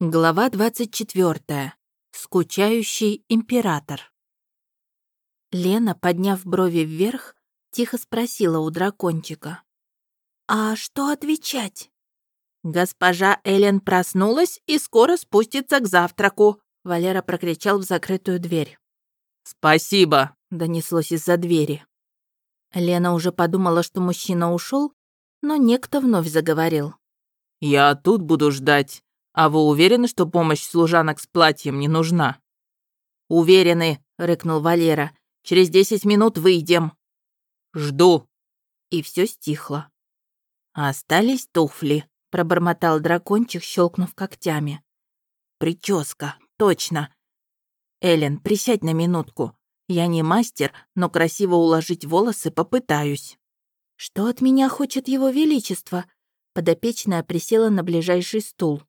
Глава 24. Скучающий император. Лена, подняв брови вверх, тихо спросила у дракончика. «А что отвечать?» «Госпожа Элен проснулась и скоро спустится к завтраку», Валера прокричал в закрытую дверь. «Спасибо», — донеслось из-за двери. Лена уже подумала, что мужчина ушел, но некто вновь заговорил. «Я тут буду ждать. «А вы уверены, что помощь служанок с платьем не нужна?» «Уверены», — рыкнул Валера. «Через десять минут выйдем». «Жду». И все стихло. «Остались туфли», — пробормотал дракончик, щелкнув когтями. «Прическа, точно. Элен, присядь на минутку. Я не мастер, но красиво уложить волосы попытаюсь». «Что от меня хочет его величество?» Подопечная присела на ближайший стул.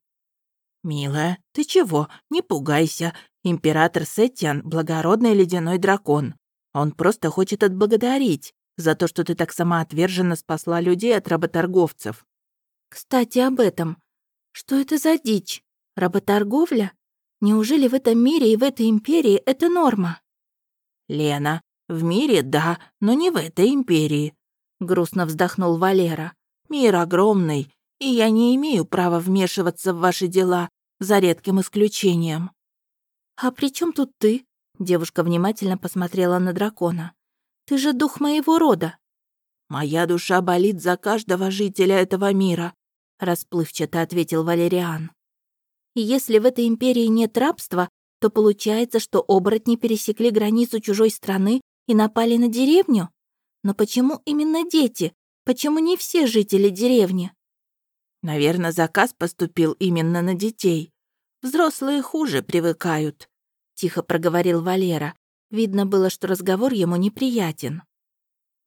«Милая, ты чего? Не пугайся. Император Сеттиан — благородный ледяной дракон. Он просто хочет отблагодарить за то, что ты так самоотверженно спасла людей от работорговцев». «Кстати, об этом. Что это за дичь? Работорговля? Неужели в этом мире и в этой империи это норма?» «Лена, в мире — да, но не в этой империи», — грустно вздохнул Валера. «Мир огромный, и я не имею права вмешиваться в ваши дела, за редким исключением. «А при чем тут ты?» Девушка внимательно посмотрела на дракона. «Ты же дух моего рода». «Моя душа болит за каждого жителя этого мира», расплывчато ответил Валериан. «Если в этой империи нет рабства, то получается, что оборотни пересекли границу чужой страны и напали на деревню? Но почему именно дети? Почему не все жители деревни?» Наверное, заказ поступил именно на детей. Взрослые хуже привыкают», — тихо проговорил Валера. Видно было, что разговор ему неприятен.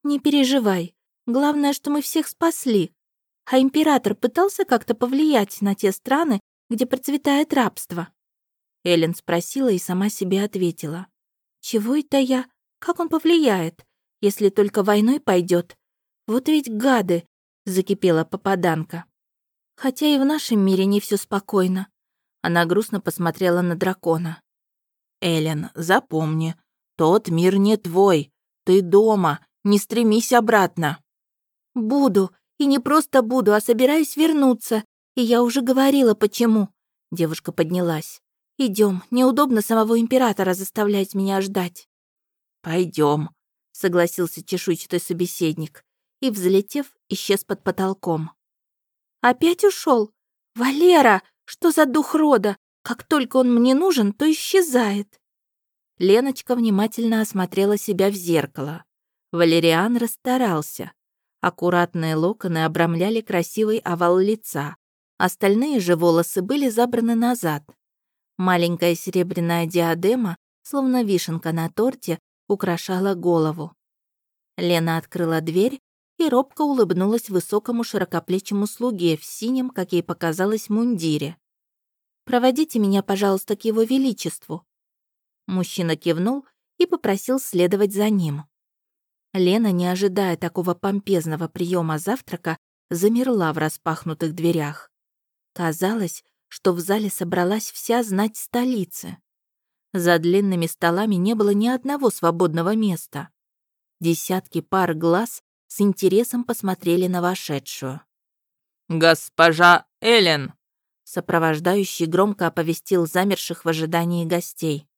«Не переживай. Главное, что мы всех спасли. А император пытался как-то повлиять на те страны, где процветает рабство?» Эллен спросила и сама себе ответила. «Чего это я? Как он повлияет, если только войной пойдет? Вот ведь гады!» — закипела попаданка. Хотя и в нашем мире не все спокойно. Она грустно посмотрела на дракона. «Эллен, запомни, тот мир не твой. Ты дома, не стремись обратно». «Буду, и не просто буду, а собираюсь вернуться. И я уже говорила, почему». Девушка поднялась. Идем, неудобно самого императора заставлять меня ждать». Пойдем, согласился чешуйчатый собеседник и, взлетев, исчез под потолком. Опять ушел? Валера, что за дух рода? Как только он мне нужен, то исчезает. Леночка внимательно осмотрела себя в зеркало. Валериан расстарался. Аккуратные локоны обрамляли красивый овал лица. Остальные же волосы были забраны назад. Маленькая серебряная диадема, словно вишенка на торте, украшала голову. Лена открыла дверь и робко улыбнулась высокому широкоплечему слуге в синем, как ей показалось, мундире. «Проводите меня, пожалуйста, к его величеству». Мужчина кивнул и попросил следовать за ним. Лена, не ожидая такого помпезного приема завтрака, замерла в распахнутых дверях. Казалось, что в зале собралась вся знать столицы. За длинными столами не было ни одного свободного места. Десятки пар глаз с интересом посмотрели на вошедшую. «Госпожа Эллен!» Сопровождающий громко оповестил замерших в ожидании гостей.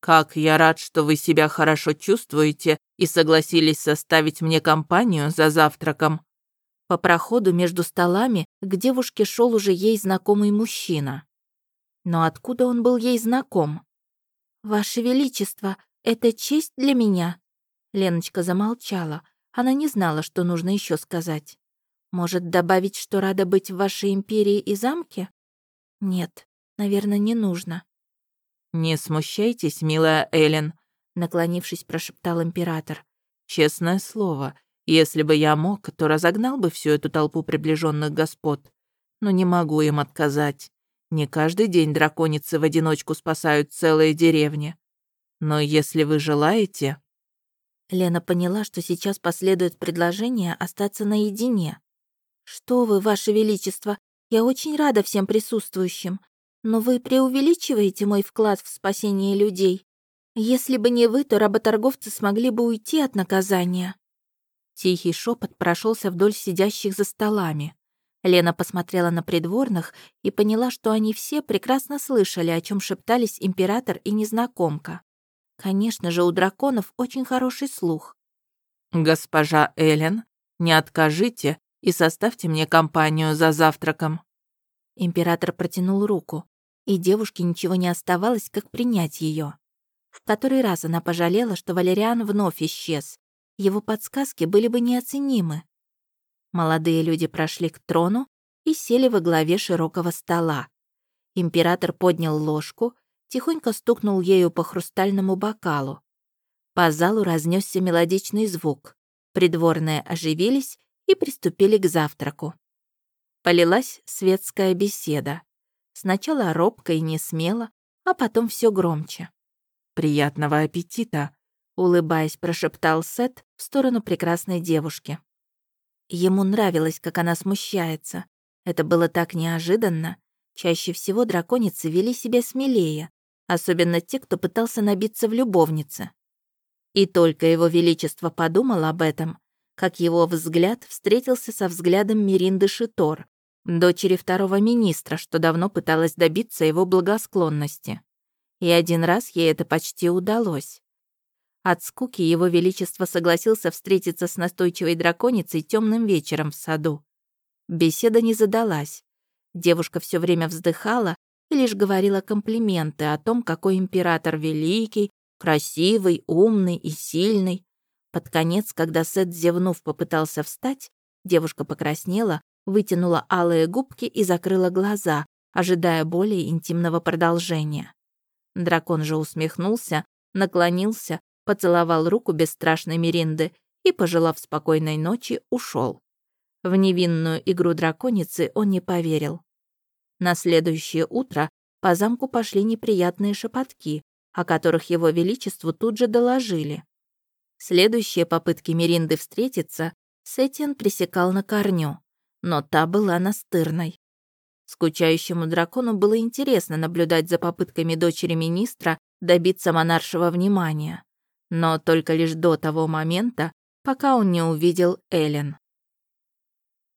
«Как я рад, что вы себя хорошо чувствуете и согласились составить мне компанию за завтраком». По проходу между столами к девушке шел уже ей знакомый мужчина. Но откуда он был ей знаком? «Ваше Величество, это честь для меня?» Леночка замолчала, она не знала, что нужно еще сказать. Может, добавить, что рада быть в вашей империи и замке? Нет, наверное, не нужно. «Не смущайтесь, милая Эллен», — наклонившись, прошептал император. «Честное слово, если бы я мог, то разогнал бы всю эту толпу приближенных господ. Но не могу им отказать. Не каждый день драконицы в одиночку спасают целые деревни. Но если вы желаете...» Лена поняла, что сейчас последует предложение остаться наедине. «Что вы, ваше величество, я очень рада всем присутствующим. но вы преувеличиваете мой вклад в спасение людей. Если бы не вы, то работорговцы смогли бы уйти от наказания». Тихий шепот прошелся вдоль сидящих за столами. Лена посмотрела на придворных и поняла, что они все прекрасно слышали, о чем шептались император и незнакомка. Конечно же, у драконов очень хороший слух. «Госпожа Эллен, не откажите и составьте мне компанию за завтраком». Император протянул руку, и девушке ничего не оставалось, как принять ее. В который раз она пожалела, что Валериан вновь исчез. Его подсказки были бы неоценимы. Молодые люди прошли к трону и сели во главе широкого стола. Император поднял ложку, тихонько стукнул ею по хрустальному бокалу. По залу разнесся мелодичный звук. Придворные оживились и приступили к завтраку. Полилась светская беседа. Сначала робко и не смело, а потом все громче. «Приятного аппетита!» — улыбаясь, прошептал Сет в сторону прекрасной девушки. Ему нравилось, как она смущается. Это было так неожиданно. Чаще всего драконицы вели себя смелее, особенно те, кто пытался набиться в любовнице. И только его величество подумал об этом, как его взгляд встретился со взглядом Миринды Шитор, дочери второго министра, что давно пыталась добиться его благосклонности. И один раз ей это почти удалось. От скуки его величество согласился встретиться с настойчивой драконицей темным вечером в саду. Беседа не задалась. Девушка все время вздыхала и лишь говорила комплименты о том, какой император великий, красивый, умный и сильный. Под конец, когда Сет, зевнув, попытался встать, девушка покраснела, вытянула алые губки и закрыла глаза, ожидая более интимного продолжения. Дракон же усмехнулся, наклонился поцеловал руку бесстрашной Миринды и, пожелав спокойной ночи, ушел. В невинную игру драконицы он не поверил. На следующее утро по замку пошли неприятные шепотки, о которых его величеству тут же доложили. Следующие попытки Миринды встретиться Сетиан пресекал на корню, но та была настырной. Скучающему дракону было интересно наблюдать за попытками дочери министра добиться монаршего внимания но только лишь до того момента, пока он не увидел Эллен.